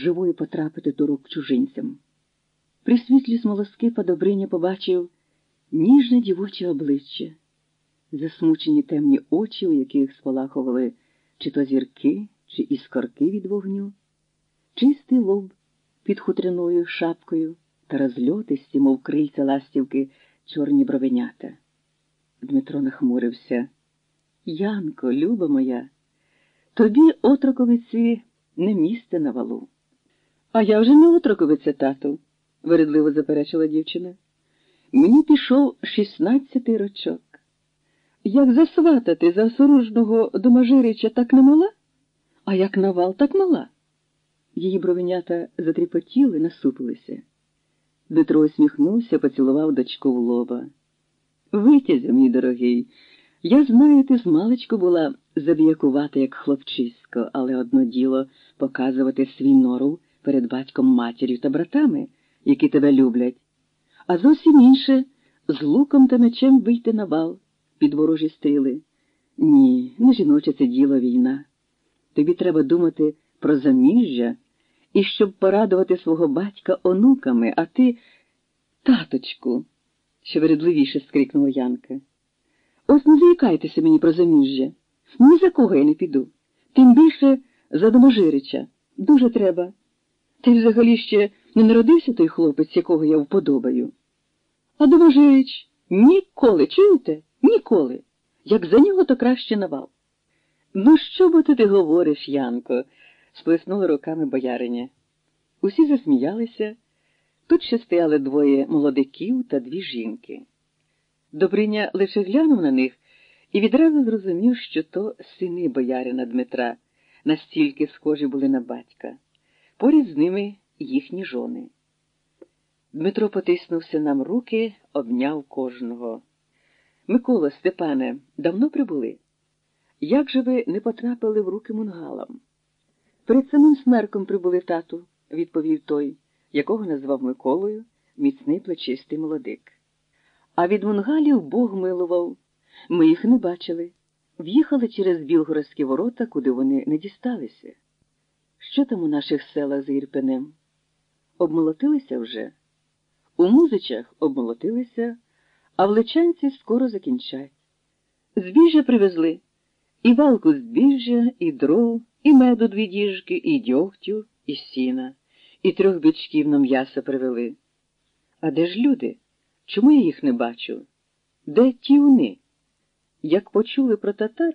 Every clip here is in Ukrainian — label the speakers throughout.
Speaker 1: живою потрапити до рук чужинцям. При світлі смолоскипа Добриня побачив ніжне дівоче обличчя, засмучені темні очі, у яких спалахували чи то зірки, чи іскорки від вогню, чистий лоб під хутряною шапкою та розльотисті, мов крильця ластівки, чорні бровенята. Дмитро нахмурився. Янко, люба моя, тобі, отроковиці, не місце на валу. А я вже не отроковиця, тату, вередливо заперечила дівчина. Мені пішов шістнадцятий рочок. Як засватати за осоружного домажирича так не мала, а як навал, так мала. Її бровенята затріпотіли, насупилися. Дмитро усміхнувся, поцілував дочку в лоба. Витязя, мій дорогий, я знаю, ти змалечку була забіякувати, як хлопчисько, але одно діло показувати свій нору перед батьком матір'ю та братами, які тебе люблять, а зовсім інше з луком та мечем вийти на бал під ворожі стріли. Ні, не жіноче це діло війна. Тобі треба думати про заміжжя і щоб порадувати свого батька онуками, а ти, таточку, ще вередливіше скрикнула Янка. Ось не заїкайтеся мені про заміжжя. Ні за кого я не піду. Тим більше за Доможирича. Дуже треба. Ти взагалі ще не народився той хлопець, якого я вподобаю. А Доможирич ніколи, чуєте? Ніколи. Як за нього, то краще навал. Ну, що бо ти говориш, Янко? сплеснула руками бояриня. Усі засміялися. Тут ще стояли двоє молодиків та дві жінки. Добриня лише глянув на них і відразу зрозумів, що то сини боярина Дмитра, настільки схожі були на батька. Поряд з ними їхні жони. Дмитро потиснувся нам руки, обняв кожного. Микола, Степане, давно прибули? Як же ви не потрапили в руки мунгалам? Перед самим смерком прибули тату, відповів той, якого назвав Миколою, міцний плечистий молодик. А від мунгалів Бог милував. Ми їх не бачили. В'їхали через білгородські ворота, куди вони не дісталися. Що там у наших селах за Ірпенем? Обмолотилися вже? У музичах обмолотилися, а в личанці скоро закінчать. Збіжжя привезли і валку збіжжя, і дров, і меду дві діжки, і дьогтю, і сіна, і трьох бичків на м'ясо привели. А де ж люди? Чому я їх не бачу? Де ті вони? Як почули про татар,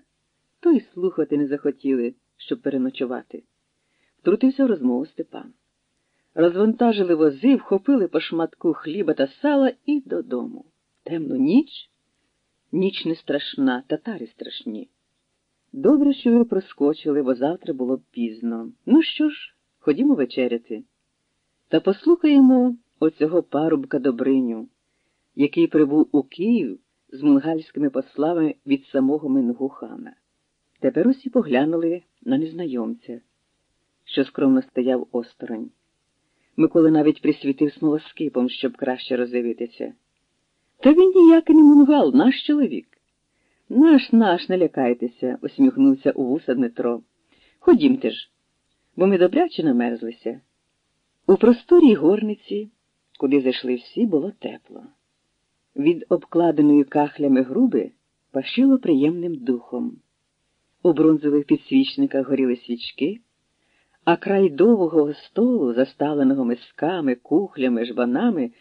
Speaker 1: то й слухати не захотіли, щоб переночувати. Втрутився в розмову Степан. Розвантажили вози, вхопили по шматку хліба та сала і додому. Темну ніч? Ніч не страшна, татари страшні. Добре, що ви проскочили, бо завтра було б пізно. Ну що ж, ходімо вечеряти. Та послухаємо оцього парубка Добриню, який прибув у Київ з мунгальськими послами від самого Мингухана. Тепер усі поглянули на незнайомця, що скромно стояв осторонь. Микола навіть присвітив смолоскипом, щоб краще роздивитися. Та він ніякий не мунгал, наш чоловік. Наш, наш, не лякайтеся, усміхнувся у вуса Дмитро. Ходімте ж, бо ми добряче намерзлися. У просторій горниці, куди зайшли всі, було тепло. Від обкладеної кахлями груби пашило приємним духом. У бронзових підсвічниках горіли свічки, а край довгого столу, заставленого мисками, кухлями, жбанами,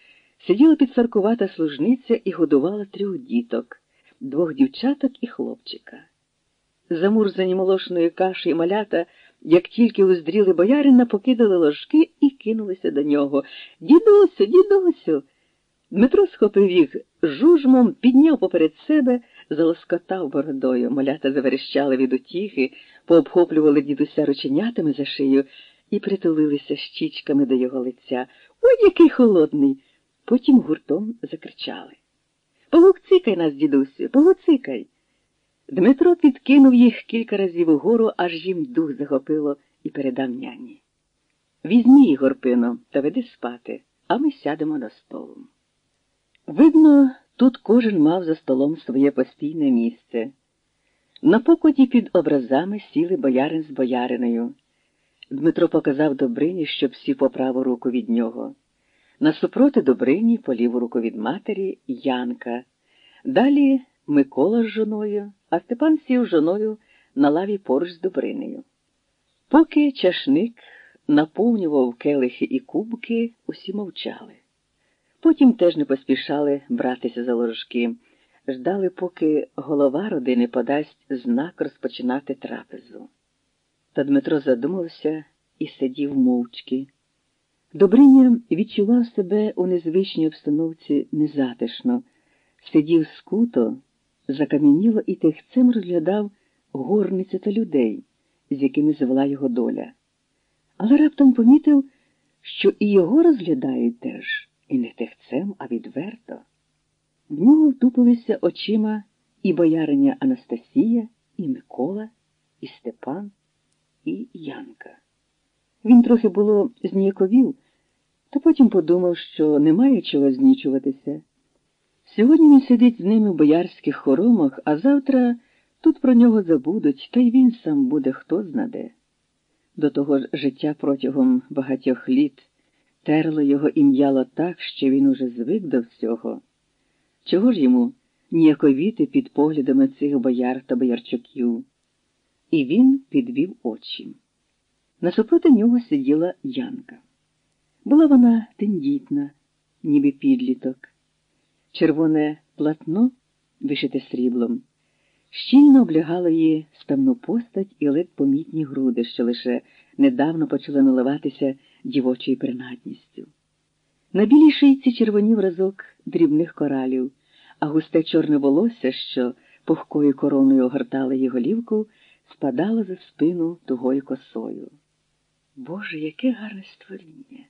Speaker 1: сиділа підсаркувата служниця і годувала трьох діток, двох дівчаток і хлопчика. Замурзані молошною кашею малята, як тільки уздріли боярина, покидали ложки і кинулися до нього. Дідусю, дідусю. Дмитро схопив їх жужмом, підняв поперед себе, залоскотав бородою. Малята заверещали від утіхи, пообхоплювали дідуся рученятами за шию і притулилися щічками до його лиця. Ой, який холодний. Потім гуртом закричали. Погуцикай нас, дідусю, погуцикай. Дмитро підкинув їх кілька разів угору, аж їм дух захопило і передав няні. Візьми їх, горпино, та веди спати, а ми сядемо на столу. Видно, тут кожен мав за столом своє постійне місце. На покоті під образами сіли боярин з бояриною, Дмитро показав Добрині, щоб всі по праву руку від нього. Насупроти Добрині, по ліву руку від матері, Янка. Далі Микола з жоною, а Степан сів жоною на лаві поруч з Добринею. Поки чашник наповнював келихи і кубки, усі мовчали. Потім теж не поспішали братися за ложки, ждали, поки голова родини подасть знак розпочинати трапезу. Та Дмитро задумався і сидів мовчки. Добриня відчував себе у незвичній обстановці незатишно, сидів скуто, закам'яніло і тихцем розглядав горниці та людей, з якими звела його доля. Але раптом помітив, що і його розглядають теж, і не тихцем, а відверто. В нього втупилися очима і бояриня Анастасія, і Микола, і Степан, і Янка. Він трохи було зніяковів, та потім подумав, що немає чого знічуватися. Сьогодні він сидить з ними в боярських хоромах, а завтра тут про нього забудуть, та й він сам буде хто знаде. До того ж життя протягом багатьох літ терло його і м'яло так, що він уже звик до всього. Чого ж йому ніяковіти під поглядами цих бояр та боярчуків? І він підвів очі. Насупроти нього сиділа Янка. Була вона тендітна, ніби підліток. Червоне платно, вишите сріблом, щільно облягало її ставну постать і ледь помітні груди, що лише недавно почали наливатися дівочою принадністю. На білій шийці червонів разок дрібних коралів, а густе чорне волосся, що пухкою короною огортало її голівку, спадало за спину тугою косою. Боже, яке гарне створіння!